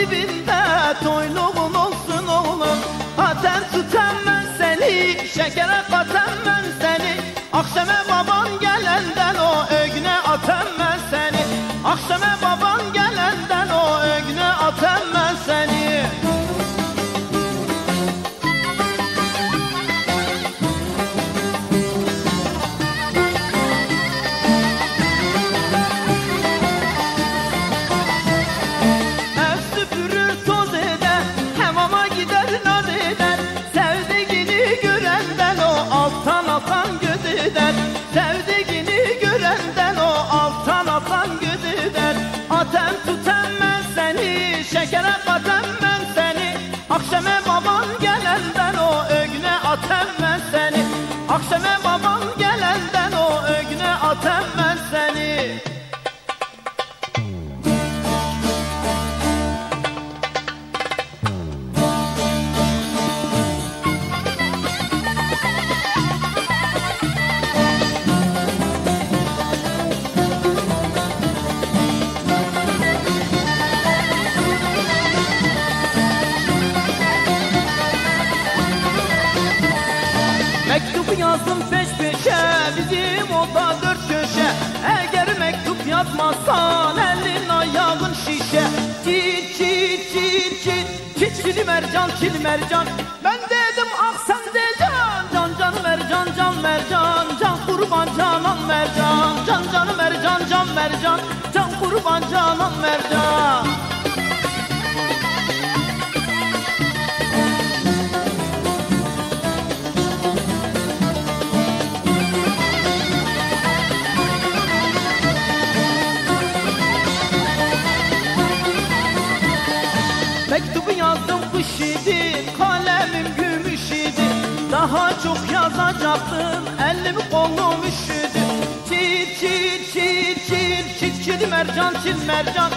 dibinde Yazdım peş peşe bizim oda dört köşe. Eğer mektup yazmazsan elin ayağın şişe. Çit çit çit çit çit çili mercan çil mercan. Ben dedim ah sen de can Can canı mercan can mercan Can kurban canan mercan Can canı mercan can mercan Can kurban canan mercan Daha çok yazacaktım Elim kolum üşüdü Çil çil çil çil Çil çil mercan çil mercan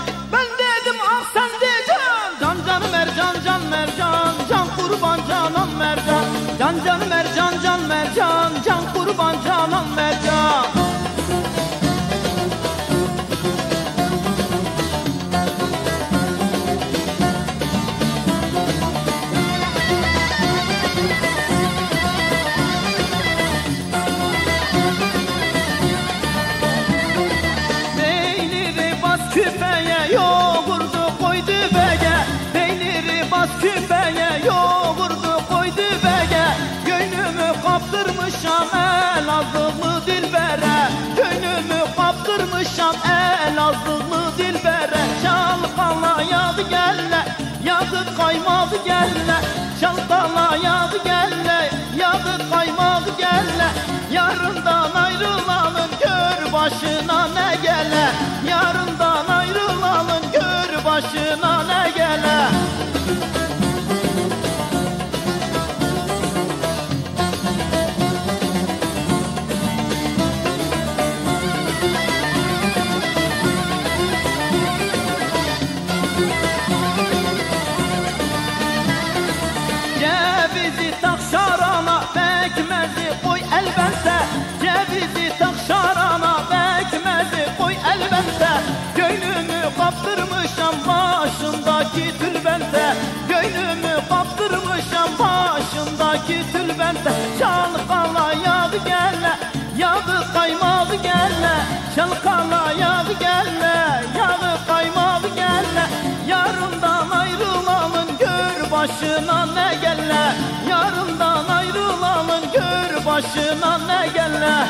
el azılı dilbere Gönlümü kaptırmışam el azılı dilbere Çalkala yadı gelle yadı kaymadı gelle Çalkala yadı gelle koy elbette. Cevizi tak şarana pekmezi koy elbette. Gönlümü kaptırmışam başındaki tülbente. Gönlümü kaptırmışam başındaki tülbente. Çalkala yadı gelle başıma ne gele